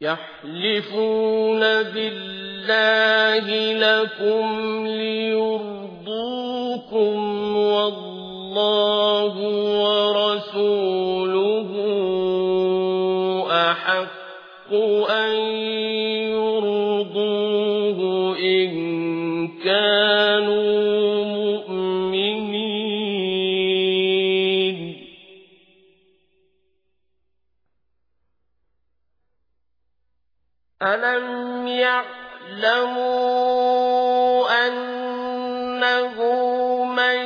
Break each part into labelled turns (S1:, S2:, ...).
S1: يحلفون بالله لكم ليرضوكم والله ورسوله أحق أن يرضوه إن كانوا ألم يعلموا أنه من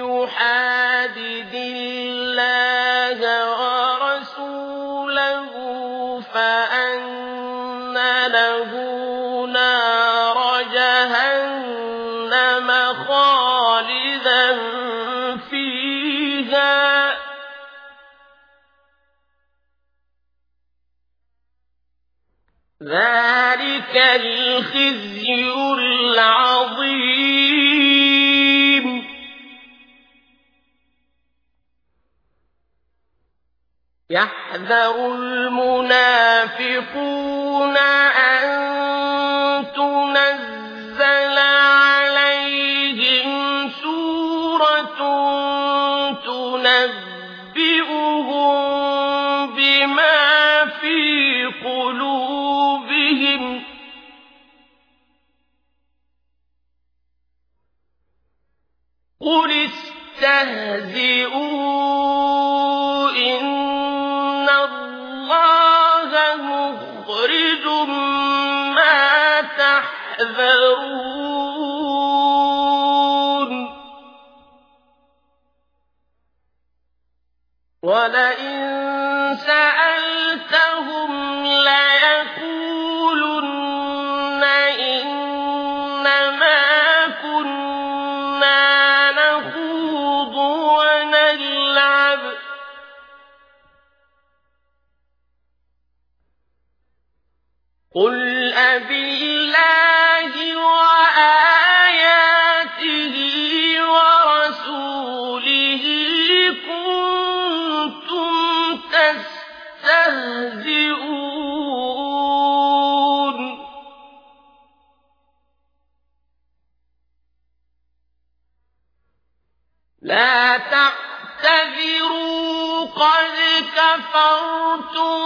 S1: يحادد الله ورسوله فأن له نار ذلك الخزي العظيم. يحذر المنافقون قل استهزئوا إن الله مخرج ما تحذرون ولئن سألتهم ليقولن قل أبالله وآياته ورسوله كنتم تستهزئون لا تعتذروا قد كفرتم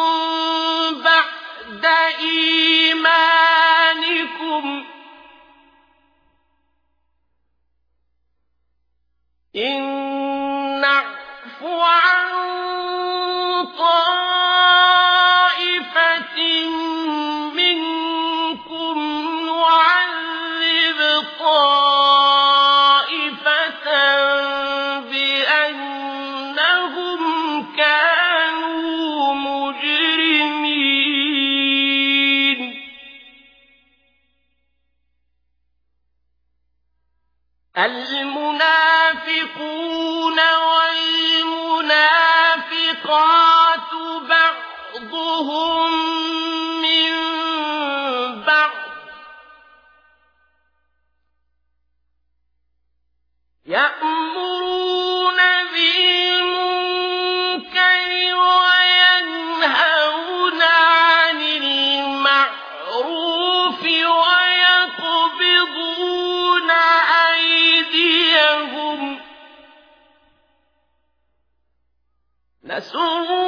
S1: إيمانكم المنافقون والمنافقات بعضهم من بعض. يأمرون نسوا